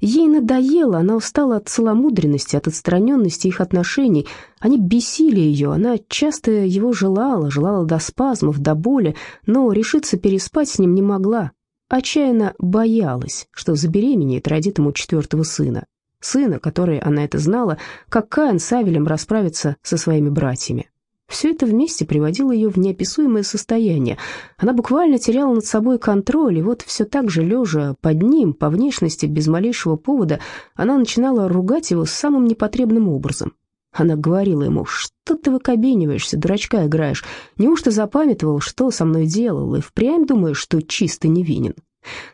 Ей надоело, она устала от целомудренности, от отстраненности их отношений. Они бесили ее, она часто его желала, желала до спазмов, до боли, но решиться переспать с ним не могла. Отчаянно боялась, что забеременеет, родит ему четвертого сына. Сына, который, она это знала, как Каин с Авелем расправится со своими братьями. Все это вместе приводило ее в неописуемое состояние. Она буквально теряла над собой контроль, и вот все так же, лежа под ним, по внешности, без малейшего повода, она начинала ругать его самым непотребным образом. Она говорила ему, что ты выкобениваешься, дурачка играешь, неужто запамятовал, что со мной делал, и впрямь думаешь, что чисто невинен?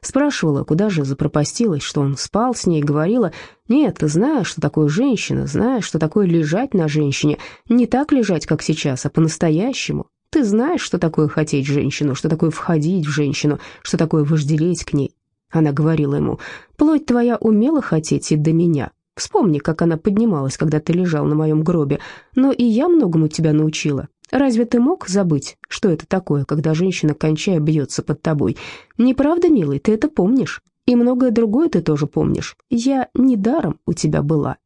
Спрашивала, куда же запропастилась, что он спал с ней, говорила, «Нет, ты знаешь, что такое женщина, знаешь, что такое лежать на женщине, не так лежать, как сейчас, а по-настоящему. Ты знаешь, что такое хотеть женщину, что такое входить в женщину, что такое вожделеть к ней». Она говорила ему, «Плоть твоя умела хотеть и до меня. Вспомни, как она поднималась, когда ты лежал на моем гробе, но и я многому тебя научила. Разве ты мог забыть, что это такое, когда женщина, кончая, бьется под тобой? Неправда, милый, ты это помнишь. И многое другое ты тоже помнишь. Я недаром у тебя была».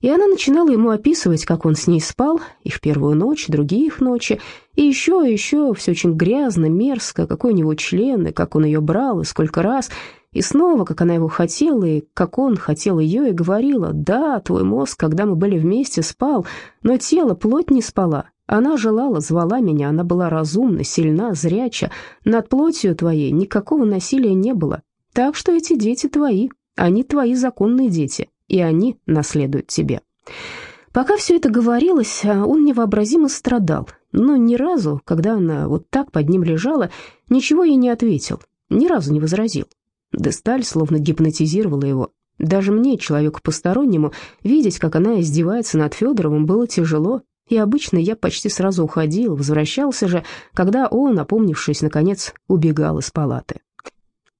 И она начинала ему описывать, как он с ней спал, их первую ночь, другие их ночи, и еще, и еще, все очень грязно, мерзко, какой у него член, и как он ее брал, и сколько раз, и снова, как она его хотела, и как он хотел ее, и говорила, «Да, твой мозг, когда мы были вместе, спал, но тело, плоть не спала, она желала, звала меня, она была разумна, сильна, зряча. Над плотью твоей никакого насилия не было. Так что эти дети твои, они твои законные дети, и они наследуют тебе». Пока все это говорилось, а, он невообразимо страдал, но ни разу, когда она вот так под ним лежала, ничего ей не ответил, ни разу не возразил. Десталь словно гипнотизировала его. Даже мне, человеку постороннему, видеть, как она издевается над Федоровым, было тяжело, и обычно я почти сразу уходил, возвращался же, когда он, опомнившись, наконец, убегал из палаты.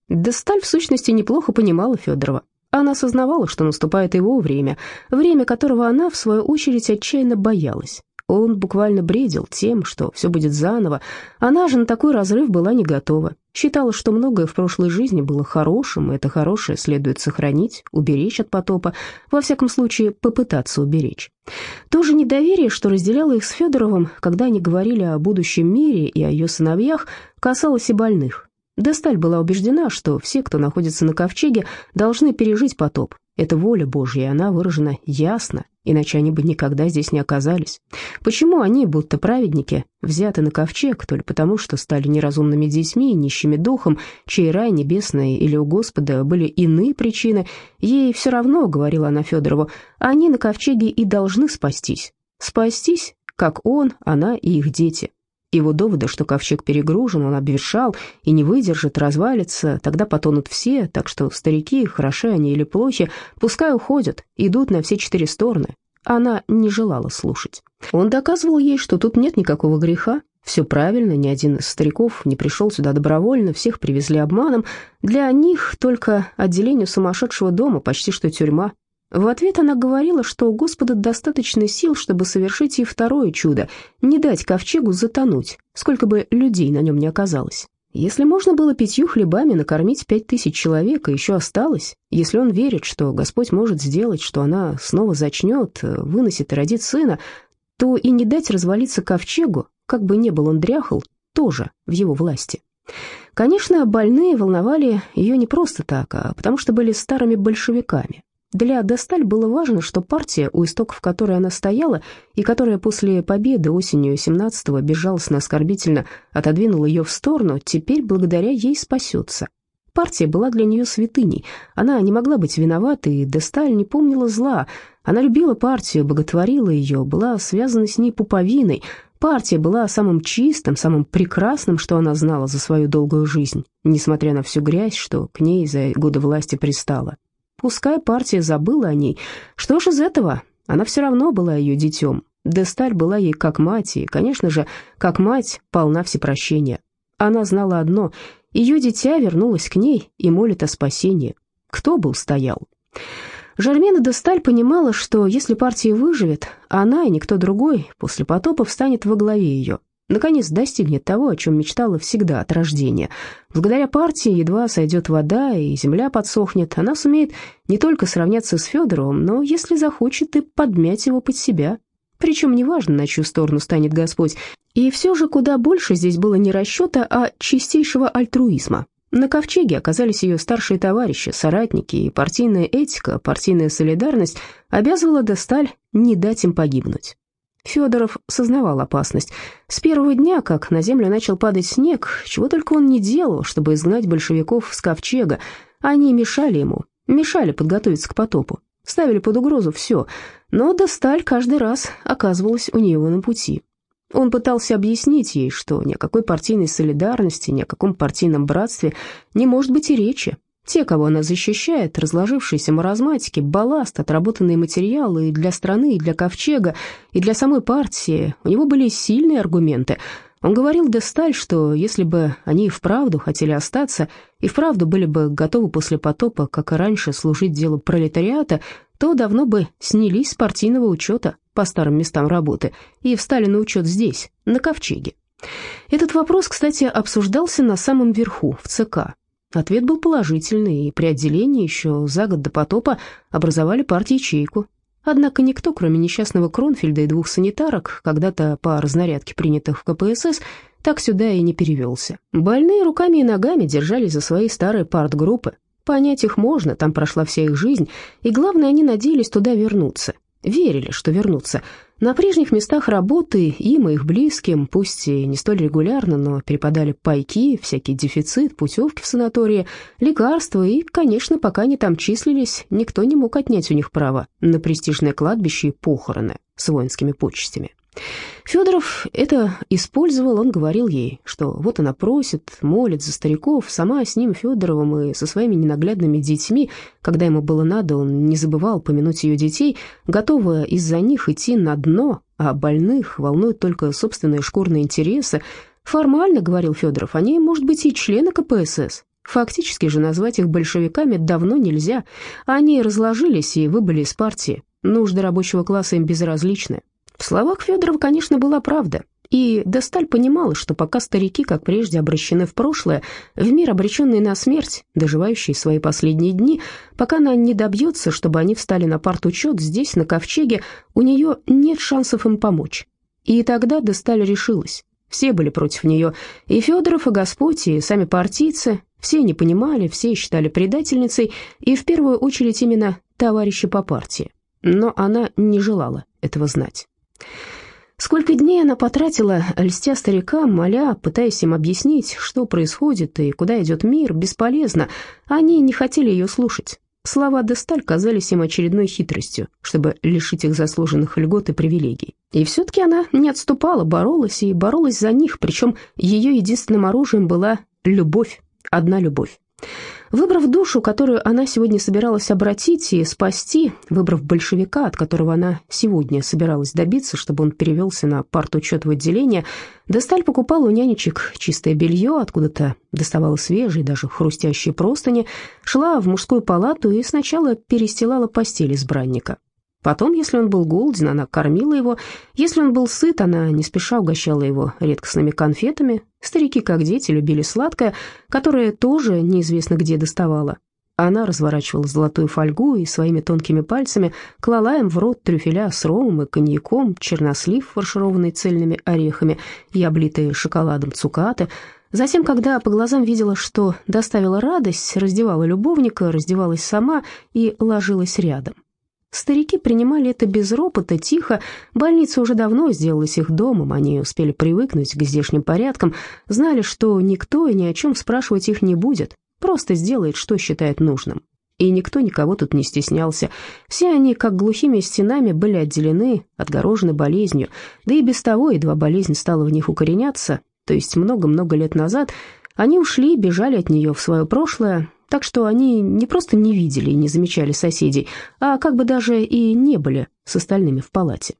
Десталь, в сущности, неплохо понимала Федорова. Она осознавала, что наступает его время, время которого она, в свою очередь, отчаянно боялась. Он буквально бредил тем, что все будет заново. Она же на такой разрыв была не готова. Считала, что многое в прошлой жизни было хорошим, и это хорошее следует сохранить, уберечь от потопа, во всяком случае попытаться уберечь. То же недоверие, что разделяло их с Федоровым, когда они говорили о будущем мире и о ее сыновьях, касалось и больных. Десталь была убеждена, что все, кто находится на ковчеге, должны пережить потоп. Это воля Божья, и она выражена ясно, иначе они бы никогда здесь не оказались. Почему они, будто праведники, взяты на ковчег, то ли потому, что стали неразумными детьми, нищими духом, чей рай небесный или у Господа были иные причины, ей все равно, говорила она Федорову, они на ковчеге и должны спастись. Спастись, как он, она и их дети. Его доводы, что ковчег перегружен, он обветшал и не выдержит, развалится, тогда потонут все, так что старики, хороши они или плохи, пускай уходят, идут на все четыре стороны. Она не желала слушать. Он доказывал ей, что тут нет никакого греха, все правильно, ни один из стариков не пришел сюда добровольно, всех привезли обманом. Для них только отделение сумасшедшего дома, почти что тюрьма. В ответ она говорила, что у Господа достаточно сил, чтобы совершить и второе чудо — не дать ковчегу затонуть, сколько бы людей на нем не оказалось. Если можно было пятью хлебами накормить пять тысяч человек, и еще осталось, если он верит, что Господь может сделать, что она снова зачнет, выносит и родит сына, то и не дать развалиться ковчегу, как бы не был он дряхал, тоже в его власти. Конечно, больные волновали ее не просто так, а потому что были старыми большевиками. Для Досталь было важно, что партия, у истоков которой она стояла, и которая после победы осенью 17-го безжалостно оскорбительно отодвинула ее в сторону, теперь благодаря ей спасется. Партия была для нее святыней. Она не могла быть виноватой, и Десталь не помнила зла. Она любила партию, боготворила ее, была связана с ней пуповиной. Партия была самым чистым, самым прекрасным, что она знала за свою долгую жизнь, несмотря на всю грязь, что к ней за годы власти пристала. Пускай партия забыла о ней. Что ж из этого? Она все равно была ее детем. Десталь была ей как мать, и, конечно же, как мать, полна всепрощения. Она знала одно — ее дитя вернулось к ней и молит о спасении. Кто бы устоял? Жармена Десталь понимала, что если партия выживет, она и никто другой после потопа встанет во главе ее. Наконец достигнет того, о чем мечтала всегда от рождения. Благодаря партии едва сойдет вода и земля подсохнет, она сумеет не только сравняться с Федоровым, но, если захочет, и подмять его под себя. Причем неважно, на чью сторону станет Господь. И все же куда больше здесь было не расчета, а чистейшего альтруизма. На ковчеге оказались ее старшие товарищи, соратники, и партийная этика, партийная солидарность обязывала Досталь не дать им погибнуть. Федоров сознавал опасность. С первого дня, как на землю начал падать снег, чего только он не делал, чтобы изгнать большевиков с ковчега, они мешали ему, мешали подготовиться к потопу, ставили под угрозу все, но Досталь каждый раз оказывалась у него на пути. Он пытался объяснить ей, что ни о какой партийной солидарности, ни о каком партийном братстве не может быть и речи. Те, кого она защищает, разложившиеся маразматики, балласт, отработанные материалы и для страны, и для ковчега, и для самой партии, у него были сильные аргументы. Он говорил Десталь, что если бы они и вправду хотели остаться, и вправду были бы готовы после потопа, как и раньше, служить делу пролетариата, то давно бы снялись с партийного учета по старым местам работы и встали на учет здесь, на Ковчеге. Этот вопрос, кстати, обсуждался на самом верху, в ЦК. Ответ был положительный, и при отделении еще за год до потопа образовали партию-ячейку. Однако никто, кроме несчастного Кронфельда и двух санитарок, когда-то по разнарядке принятых в КПСС, так сюда и не перевелся. Больные руками и ногами держались за свои старые партгруппы, Понять их можно, там прошла вся их жизнь, и главное, они надеялись туда вернуться. Верили, что вернутся. На прежних местах работы им и их близким, пусть и не столь регулярно, но перепадали пайки, всякий дефицит, путевки в санатории, лекарства, и, конечно, пока они там числились, никто не мог отнять у них право на престижное кладбище и похороны с воинскими почестями. Федоров это использовал, он говорил ей, что вот она просит, молит за стариков, сама с ним, Федоровым, и со своими ненаглядными детьми, когда ему было надо, он не забывал помянуть ее детей, готова из-за них идти на дно, а больных волнуют только собственные шкурные интересы. Формально, говорил Федоров, они, может быть, и члены КПСС, Фактически же назвать их большевиками давно нельзя. Они разложились и выбыли из партии. Нужды рабочего класса им безразличны. В словах Федорова, конечно, была правда. И Десталь понимала, что пока старики, как прежде, обращены в прошлое, в мир, обреченный на смерть, доживающий свои последние дни, пока она не добьется, чтобы они встали на партучет здесь, на ковчеге, у нее нет шансов им помочь. И тогда Десталь решилась. Все были против нее, и Федоров, и Господь, и сами партийцы, все не понимали, все считали предательницей, и в первую очередь именно товарищи по партии. Но она не желала этого знать. Сколько дней она потратила, льстя старикам, моля, пытаясь им объяснить, что происходит и куда идет мир, бесполезно. Они не хотели ее слушать. Слова Десталь казались им очередной хитростью, чтобы лишить их заслуженных льгот и привилегий. И все-таки она не отступала, боролась и боролась за них, причем ее единственным оружием была любовь, одна любовь. Выбрав душу, которую она сегодня собиралась обратить и спасти, выбрав большевика, от которого она сегодня собиралась добиться, чтобы он перевелся на партучет в отделение, Десталь покупала у нянечек чистое белье, откуда-то доставала свежие, даже хрустящие простыни, шла в мужскую палату и сначала перестилала постель избранника. Потом, если он был голоден, она кормила его. Если он был сыт, она не спеша угощала его редкостными конфетами. Старики, как дети, любили сладкое, которое тоже неизвестно где доставала. Она разворачивала золотую фольгу и своими тонкими пальцами клала им в рот трюфеля с ромом и коньяком, чернослив, фаршированный цельными орехами и облитые шоколадом цукаты. Затем, когда по глазам видела, что доставила радость, раздевала любовника, раздевалась сама и ложилась рядом. Старики принимали это без ропота, тихо. Больница уже давно сделалась их домом, они успели привыкнуть к здешним порядкам, знали, что никто и ни о чем спрашивать их не будет, просто сделает, что считает нужным. И никто никого тут не стеснялся. Все они, как глухими стенами, были отделены, отгорожены болезнью. Да и без того, едва болезнь стала в них укореняться, то есть много-много лет назад, они ушли, бежали от нее в свое прошлое, так что они не просто не видели и не замечали соседей, а как бы даже и не были с остальными в палате.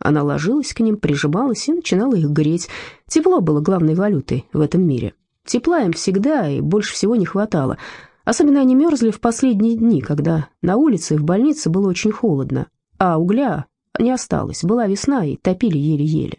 Она ложилась к ним, прижималась и начинала их греть. Тепло было главной валютой в этом мире. Тепла им всегда и больше всего не хватало. Особенно они мерзли в последние дни, когда на улице и в больнице было очень холодно, а угля не осталось, была весна и топили еле-еле.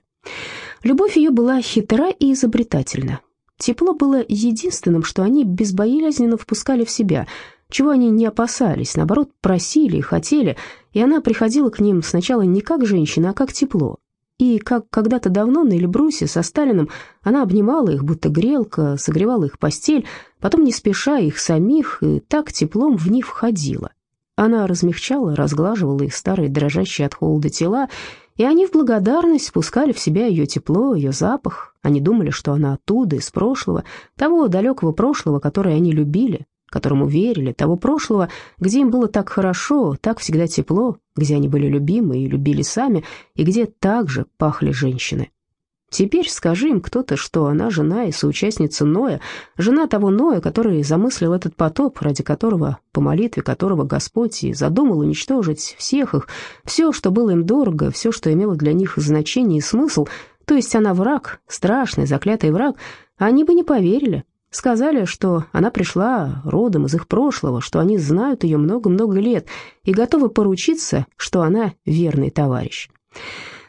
Любовь ее была хитра и изобретательна. Тепло было единственным, что они безбоязненно впускали в себя, чего они не опасались, наоборот, просили и хотели, и она приходила к ним сначала не как женщина, а как тепло. И как когда-то давно на Эльбрусе со Сталином она обнимала их, будто грелка, согревала их постель, потом не спеша их самих, и так теплом в них входила. Она размягчала, разглаживала их старые дрожащие от холода тела, и они в благодарность спускали в себя ее тепло, ее запах. Они думали, что она оттуда, из прошлого, того далекого прошлого, которое они любили, которому верили, того прошлого, где им было так хорошо, так всегда тепло, где они были любимы и любили сами, и где также пахли женщины. Теперь скажи им кто-то, что она жена и соучастница Ноя, жена того Ноя, который замыслил этот потоп, ради которого, по молитве которого Господь и задумал уничтожить всех их, все, что было им дорого, все, что имело для них значение и смысл, то есть она враг, страшный, заклятый враг, они бы не поверили. Сказали, что она пришла родом из их прошлого, что они знают ее много-много лет и готовы поручиться, что она верный товарищ.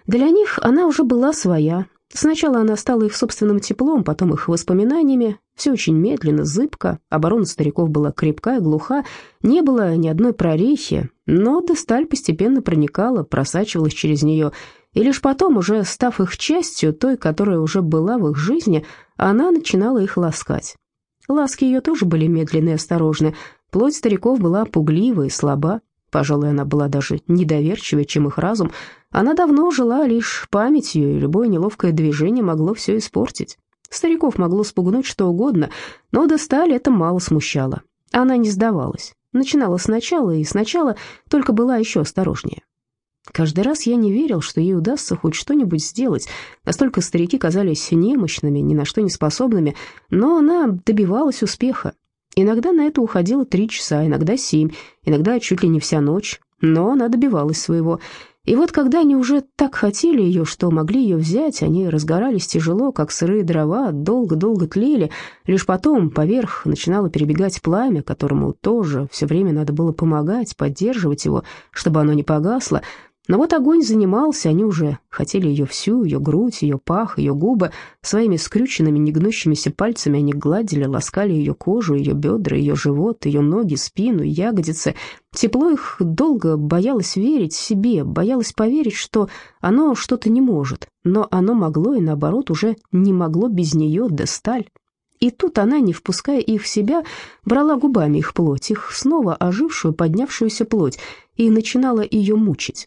Для них она уже была своя, Сначала она стала их собственным теплом, потом их воспоминаниями. Все очень медленно, зыбко, оборона стариков была крепкая, глуха, не было ни одной прорехи, но Десталь постепенно проникала, просачивалась через нее, и лишь потом, уже став их частью, той, которая уже была в их жизни, она начинала их ласкать. Ласки ее тоже были медленные и осторожны, плоть стариков была пуглива и слаба, Пожалуй, она была даже недоверчивее, чем их разум. Она давно жила лишь памятью, и любое неловкое движение могло все испортить. Стариков могло спугнуть что угодно, но до стали это мало смущало. Она не сдавалась. Начинала сначала, и сначала только была еще осторожнее. Каждый раз я не верил, что ей удастся хоть что-нибудь сделать. Настолько старики казались немощными, ни на что не способными, но она добивалась успеха. Иногда на это уходило три часа, иногда семь, иногда чуть ли не вся ночь, но она добивалась своего. И вот когда они уже так хотели ее, что могли ее взять, они разгорались тяжело, как сырые дрова, долго-долго тлели, лишь потом поверх начинало перебегать пламя, которому тоже все время надо было помогать, поддерживать его, чтобы оно не погасло, но вот огонь занимался, они уже хотели ее всю, ее грудь, ее пах, ее губы. Своими скрюченными, негнущимися пальцами они гладили, ласкали ее кожу, ее бедра, ее живот, ее ноги, спину, ягодицы. Тепло их долго боялось верить себе, боялось поверить, что оно что-то не может. Но оно могло и, наоборот, уже не могло без нее, да сталь. И тут она, не впуская их в себя, брала губами их плоть, их снова ожившую, поднявшуюся плоть, и начинала ее мучить.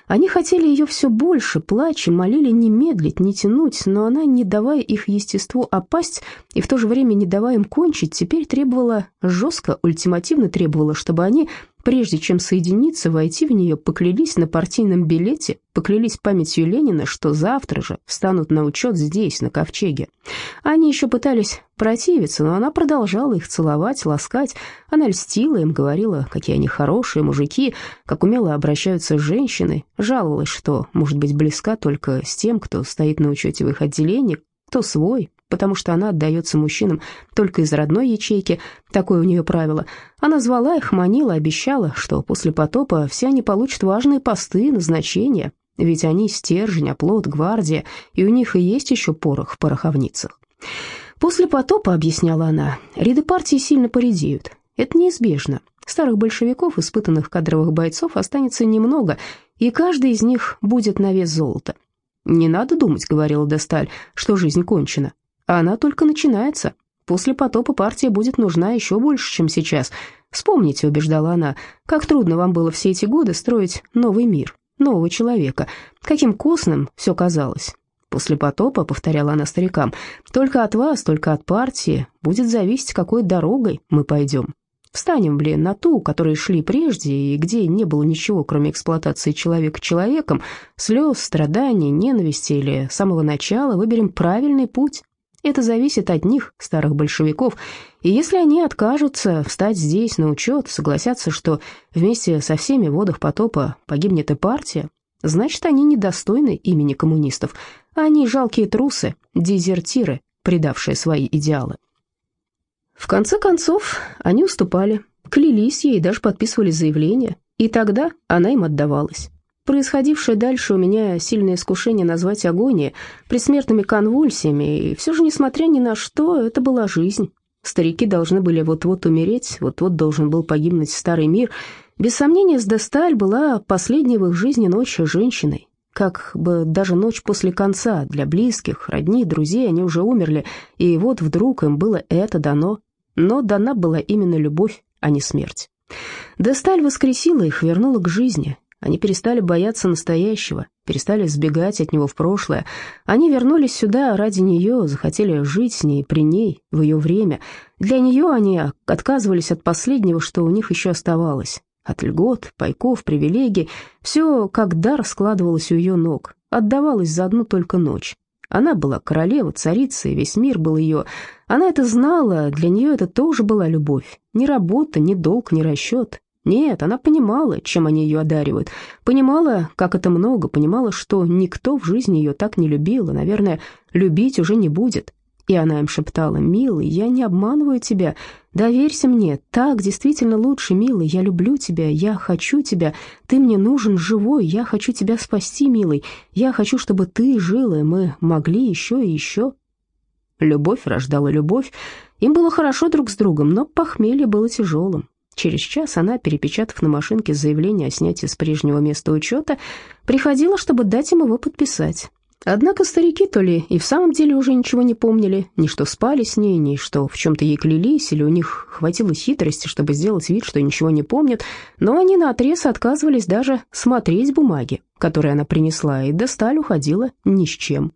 Они хотели ее все больше, плача, молили не медлить, не тянуть, но она, не давая их естеству опасть и в то же время не давая им кончить, теперь требовала, жестко, ультимативно требовала, чтобы они Прежде чем соединиться, войти в нее, поклялись на партийном билете, поклялись памятью Ленина, что завтра же встанут на учет здесь, на ковчеге. Они еще пытались противиться, но она продолжала их целовать, ласкать. Она льстила им, говорила, какие они хорошие мужики, как умело обращаются с женщиной, жаловалась, что может быть близка только с тем, кто стоит на учете в их отделении, кто свой, потому что она отдается мужчинам только из родной ячейки, такое у нее правило. Она звала их, манила, обещала, что после потопа все они получат важные посты, назначения, ведь они стержень, оплот, гвардия, и у них и есть еще порох в пороховницах. После потопа, объясняла она, ряды партии сильно поредеют. Это неизбежно. Старых большевиков, испытанных кадровых бойцов, останется немного, и каждый из них будет на вес золота. «Не надо думать», — говорила Десталь, — «что жизнь кончена. А она только начинается. После потопа партия будет нужна еще больше, чем сейчас. Вспомните, убеждала она, как трудно вам было все эти годы строить новый мир, нового человека. Каким костным все казалось. После потопа, повторяла она старикам, только от вас, только от партии будет зависеть, какой дорогой мы пойдем. Встанем, блин, на ту, которой шли прежде, и где не было ничего, кроме эксплуатации человека человеком, слез, страданий, ненависти или с самого начала выберем правильный путь. Это зависит от них, старых большевиков, и если они откажутся встать здесь на учет, согласятся, что вместе со всеми в водах потопа погибнет и партия, значит, они недостойны имени коммунистов, а они жалкие трусы, дезертиры, предавшие свои идеалы. В конце концов, они уступали, клялись ей и даже подписывали заявление, и тогда она им отдавалась. Происходившее дальше у меня сильное искушение назвать агонией, предсмертными конвульсиями, и все же, несмотря ни на что, это была жизнь. Старики должны были вот-вот умереть, вот-вот должен был погибнуть старый мир. Без сомнения, Сдесталь была последней в их жизни ночь женщиной. Как бы даже ночь после конца, для близких, родни, друзей они уже умерли, и вот вдруг им было это дано. Но дана была именно любовь, а не смерть. Десталь воскресила их, вернула к жизни, они перестали бояться настоящего, перестали сбегать от него в прошлое. Они вернулись сюда ради нее, захотели жить с ней, при ней, в ее время. Для нее они отказывались от последнего, что у них еще оставалось. От льгот, пайков, привилегий. Все как дар складывалось у ее ног, отдавалось за одну только ночь. Она была королева, царица, и весь мир был ее. Она это знала, для нее это тоже была любовь. Ни работа, ни долг, ни расчет. Нет, она понимала, чем они ее одаривают. Понимала, как это много, понимала, что никто в жизни ее так не любил, и, наверное, любить уже не будет. И она им шептала, «Милый, я не обманываю тебя, доверься мне, так действительно лучше, милый, я люблю тебя, я хочу тебя, ты мне нужен живой, я хочу тебя спасти, милый, я хочу, чтобы ты жил, и мы могли еще и еще». Любовь рождала любовь, им было хорошо друг с другом, но похмелье было тяжелым. Через час она, перепечатав на машинке заявление о снятии с прежнего места учета, приходила, чтобы дать им его подписать. Однако старики то ли и в самом деле уже ничего не помнили, ни что спали с ней, ни что в чем-то ей клялись, или у них хватило хитрости, чтобы сделать вид, что ничего не помнят, но они наотрез отказывались даже смотреть бумаги, которые она принесла, и до сталь уходила ни с чем.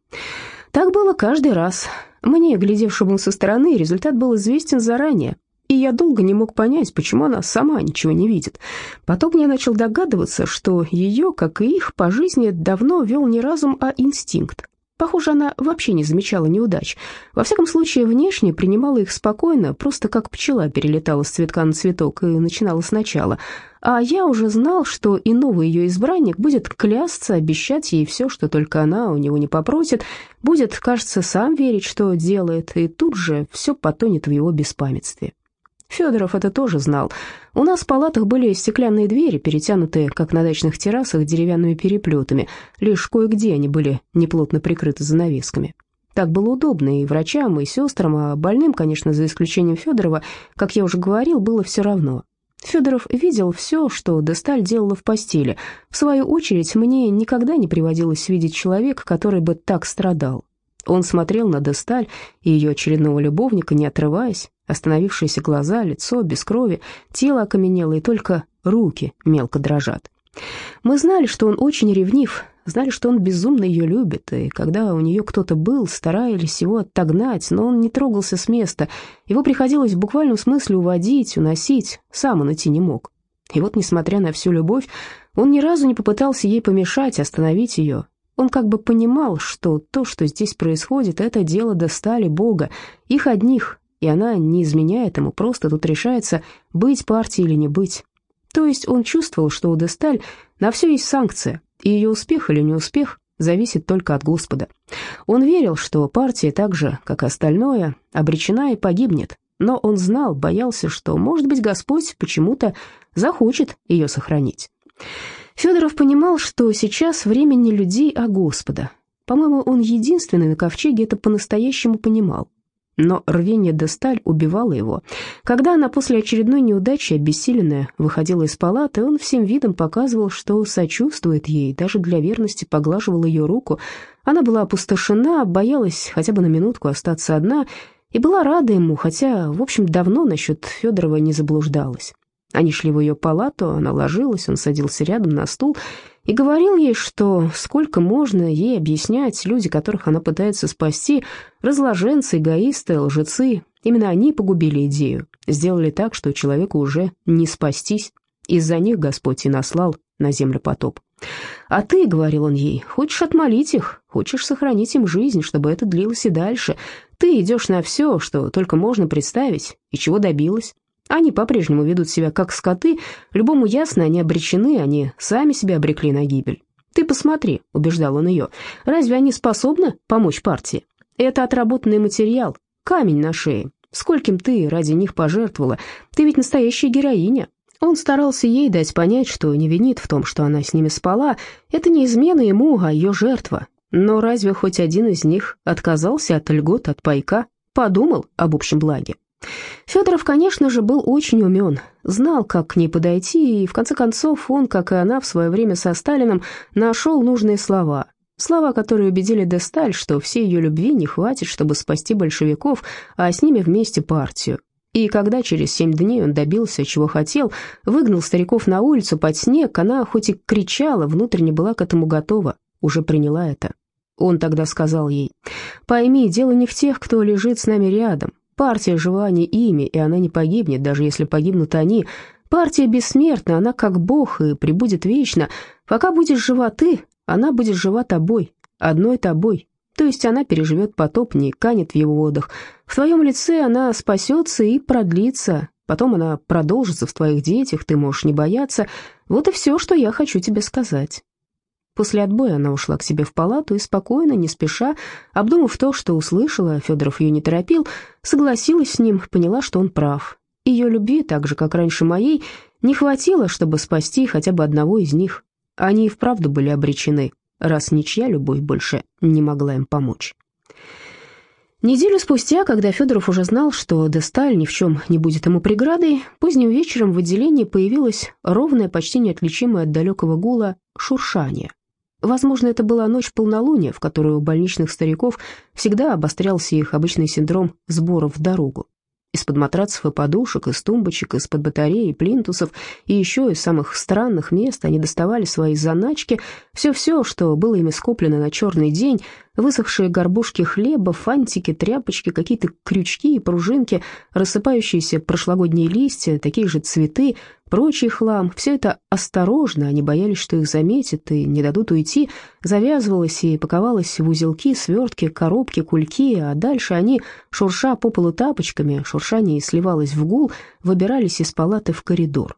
Так было каждый раз. Мне, глядевшему со стороны, результат был известен заранее, и я долго не мог понять, почему она сама ничего не видит. Потом я начал догадываться, что ее, как и их, по жизни давно вел не разум, а инстинкт. Похоже, она вообще не замечала неудач. Во всяком случае, внешне принимала их спокойно, просто как пчела перелетала с цветка на цветок и начинала сначала. А я уже знал, что и новый ее избранник будет клясться, обещать ей все, что только она у него не попросит, будет, кажется, сам верить, что делает, и тут же все потонет в его беспамятстве. Федоров это тоже знал. У нас в палатах были стеклянные двери, перетянутые, как на дачных террасах, деревянными переплетами. Лишь кое-где они были неплотно прикрыты занавесками. Так было удобно и врачам, и сестрам, а больным, конечно, за исключением Федорова, как я уже говорил, было все равно. Федоров видел все, что Десталь делала в постели. В свою очередь, мне никогда не приводилось видеть человека, который бы так страдал. Он смотрел на Десталь и ее очередного любовника, не отрываясь, Остановившиеся глаза, лицо без крови, тело окаменело, и только руки мелко дрожат. Мы знали, что он очень ревнив, знали, что он безумно ее любит, и когда у нее кто-то был, старались его отогнать, но он не трогался с места, его приходилось в буквальном смысле уводить, уносить, сам он идти не мог. И вот, несмотря на всю любовь, он ни разу не попытался ей помешать, остановить ее. Он как бы понимал, что то, что здесь происходит, это дело достали Бога, их одних, и она не изменяет ему, просто тут решается, быть партией или не быть. То есть он чувствовал, что у Десталь на все есть санкция, и ее успех или неуспех зависит только от Господа. Он верил, что партия так же, как остальное, обречена и погибнет, но он знал, боялся, что, может быть, Господь почему-то захочет ее сохранить. Федоров понимал, что сейчас время не людей, а Господа. По-моему, он единственный на ковчеге это по-настоящему понимал. Но рвение де сталь убивало его. Когда она после очередной неудачи, обессиленная, выходила из палаты, он всем видом показывал, что сочувствует ей, даже для верности поглаживал ее руку. Она была опустошена, боялась хотя бы на минутку остаться одна и была рада ему, хотя, в общем, давно насчет Федорова не заблуждалась. Они шли в ее палату, она ложилась, он садился рядом на стул и говорил ей, что сколько можно ей объяснять, люди, которых она пытается спасти, разложенцы, эгоисты, лжецы, именно они погубили идею, сделали так, что человеку уже не спастись. Из-за них Господь и наслал на землю потоп. «А ты, — говорил он ей, — хочешь отмолить их, хочешь сохранить им жизнь, чтобы это длилось и дальше. Ты идешь на все, что только можно представить, и чего добилась. Они по-прежнему ведут себя как скоты, любому ясно, они обречены, они сами себя обрекли на гибель. «Ты посмотри», — убеждал он ее, — «разве они способны помочь партии? Это отработанный материал, камень на шее. Скольким ты ради них пожертвовала? Ты ведь настоящая героиня. Он старался ей дать понять, что не винит в том, что она с ними спала. Это не измена ему, а ее жертва. Но разве хоть один из них отказался от льгот, от пайка, подумал об общем благе? Федоров, конечно же, был очень умен, знал, как к ней подойти, и в конце концов он, как и она в свое время со Сталином, нашел нужные слова. Слова, которые убедили Десталь, что всей ее любви не хватит, чтобы спасти большевиков, а с ними вместе партию. И когда через семь дней он добился, чего хотел, выгнал стариков на улицу под снег, она хоть и кричала, внутренне была к этому готова, уже приняла это. Он тогда сказал ей, «Пойми, дело не в тех, кто лежит с нами рядом. Партия жива не ими, и она не погибнет, даже если погибнут они. Партия бессмертна, она как Бог и прибудет вечно. Пока будешь жива ты, она будет жива тобой, одной тобой. То есть она переживет потоп, не канет в его водах. В твоем лице она спасется и продлится. Потом она продолжится в твоих детях, ты можешь не бояться. Вот и все, что я хочу тебе сказать». После отбоя она ушла к себе в палату и спокойно, не спеша, обдумав то, что услышала, Федоров ее не торопил, согласилась с ним, поняла, что он прав. Ее любви, так же, как раньше моей, не хватило, чтобы спасти хотя бы одного из них. Они и вправду были обречены раз ничья любовь больше не могла им помочь. Неделю спустя, когда Федоров уже знал, что Десталь ни в чем не будет ему преградой, поздним вечером в отделении появилось ровное, почти неотличимое от далекого гула шуршание. Возможно, это была ночь полнолуния, в которую у больничных стариков всегда обострялся их обычный синдром сборов в дорогу. Из-под матрацев и подушек, из тумбочек, из-под батареи, плинтусов и еще из самых странных мест они доставали свои заначки, все-все, что было ими скоплено на черный день, высохшие горбушки хлеба, фантики, тряпочки, какие-то крючки и пружинки, рассыпающиеся прошлогодние листья, такие же цветы, прочий хлам. Все это осторожно, они боялись, что их заметят и не дадут уйти, завязывалось и паковалось в узелки, свертки, коробки, кульки, а дальше они, шурша по полу тапочками, шуршание сливалось в гул, выбирались из палаты в коридор.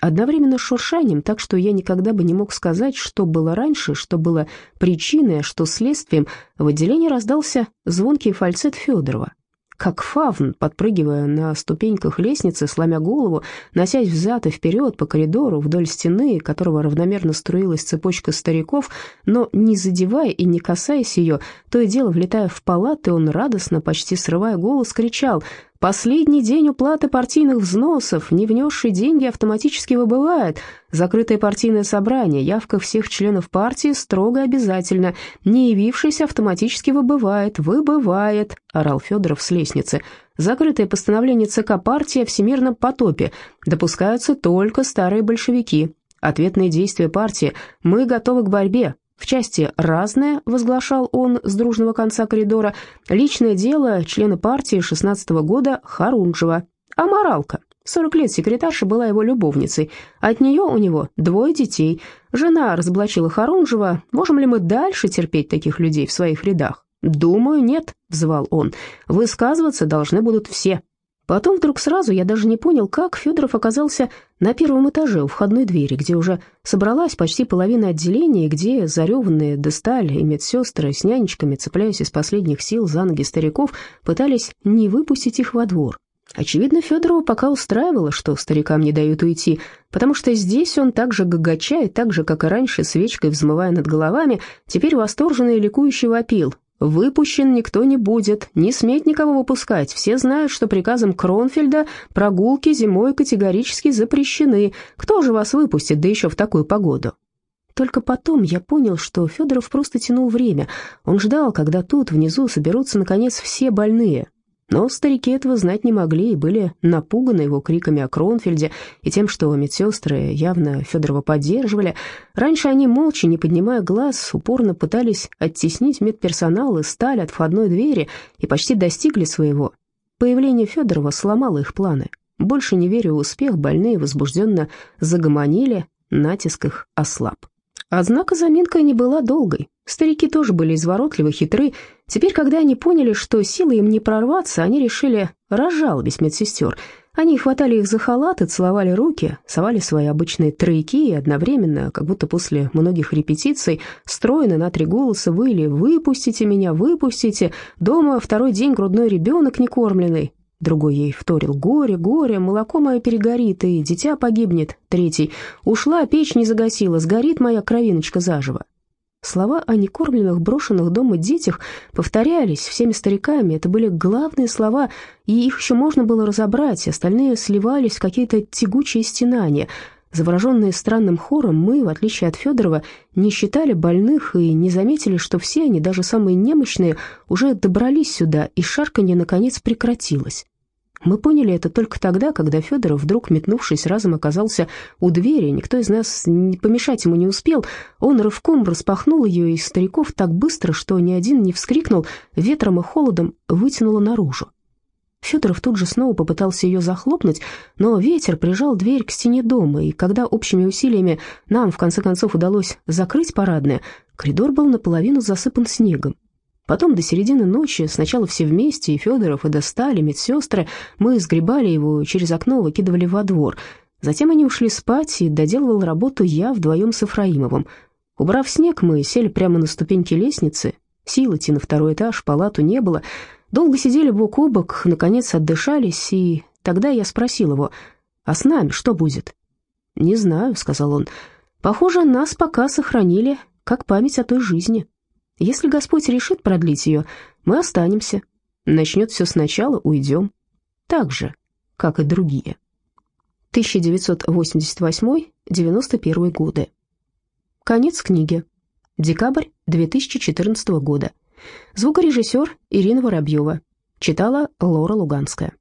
Одновременно с шуршанием, так что я никогда бы не мог сказать, что было раньше, что было причиной, а что следствием, в отделении раздался звонкий фальцет Федорова. Как фавн, подпрыгивая на ступеньках лестницы, сломя голову, носясь взад и вперед по коридору вдоль стены, которого равномерно струилась цепочка стариков, но не задевая и не касаясь ее, то и дело, влетая в палаты, он радостно, почти срывая голос, кричал Последний день уплаты партийных взносов, не внесший деньги, автоматически выбывает. Закрытое партийное собрание, явка всех членов партии строго обязательно. Не явившийся автоматически выбывает, выбывает, орал Федоров с лестницы. Закрытое постановление ЦК партии о всемирном потопе. Допускаются только старые большевики. Ответные действия партии. Мы готовы к борьбе. В части «разное», возглашал он с дружного конца коридора, личное дело члена партии 16 -го года Харунжева. А моралка? 40 лет секретарша была его любовницей. От нее у него двое детей. Жена разоблачила Харунжева. Можем ли мы дальше терпеть таких людей в своих рядах? «Думаю, нет», — взывал он. «Высказываться должны будут все». Потом вдруг сразу, я даже не понял, как Федоров оказался на первом этаже у входной двери, где уже собралась почти половина отделения, где зареванные достали и медсестры с нянечками, цепляясь из последних сил за ноги стариков, пытались не выпустить их во двор. Очевидно, Федорова пока устраивало, что старикам не дают уйти, потому что здесь он так же гагача и так же, как и раньше, свечкой взмывая над головами, теперь восторженно и ликующе вопил. Выпущен никто не будет, не сметь никого выпускать. Все знают, что приказом Кронфельда прогулки зимой категорически запрещены. Кто же вас выпустит, да еще в такую погоду? Только потом я понял, что Федоров просто тянул время. Он ждал, когда тут, внизу, соберутся, наконец, все больные. Но старики этого знать не могли и были напуганы его криками о Кронфельде и тем, что медсестры явно Федорова поддерживали. Раньше они, молча, не поднимая глаз, упорно пытались оттеснить медперсонал и сталь от входной двери и почти достигли своего. Появление Федорова сломало их планы. Больше не веря в успех, больные возбужденно загомонили, натиск их ослаб. Однако заминка не была долгой. Старики тоже были изворотливы, хитры. Теперь, когда они поняли, что силы им не прорваться, они решили разжалобить медсестер. Они хватали их за халаты, целовали руки, совали свои обычные тройки и одновременно, как будто после многих репетиций, стройно на три голоса выли «Выпустите меня, выпустите! Дома второй день грудной ребенок некормленный!» Другой ей вторил «Горе, горе, молоко мое перегорит, и дитя погибнет». Третий «Ушла, печь не загасила, сгорит моя кровиночка заживо». Слова о некормленных, брошенных дома детях повторялись всеми стариками. Это были главные слова, и их еще можно было разобрать, остальные сливались в какие-то тягучие стенания. Завороженные странным хором, мы, в отличие от Федорова, не считали больных и не заметили, что все они, даже самые немощные, уже добрались сюда, и шарканье, наконец, прекратилось. Мы поняли это только тогда, когда Федоров, вдруг метнувшись, разом оказался у двери, никто из нас помешать ему не успел. Он рывком распахнул ее из стариков так быстро, что ни один не вскрикнул, ветром и холодом вытянуло наружу. Федоров тут же снова попытался ее захлопнуть, но ветер прижал дверь к стене дома, и когда общими усилиями нам, в конце концов, удалось закрыть парадное, коридор был наполовину засыпан снегом. Потом до середины ночи, сначала все вместе, и Федоров, и достали, медсестры, мы сгребали его через окно, выкидывали во двор. Затем они ушли спать, и доделывал работу я вдвоем с Ефраимовым. Убрав снег, мы сели прямо на ступеньки лестницы. Сил идти на второй этаж, палату не было. Долго сидели бок о бок, наконец отдышались, и тогда я спросил его, «А с нами что будет?» «Не знаю», — сказал он. «Похоже, нас пока сохранили, как память о той жизни». Если Господь решит продлить ее, мы останемся. Начнет все сначала, уйдем. Так же, как и другие. 1988-91 годы. Конец книги. Декабрь 2014 года. Звукорежиссер Ирина Воробьева. Читала Лора Луганская.